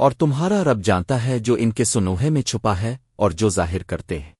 اور تمہارا رب جانتا ہے جو ان کے سنوہے میں چھپا ہے اور جو ظاہر کرتے ہیں۔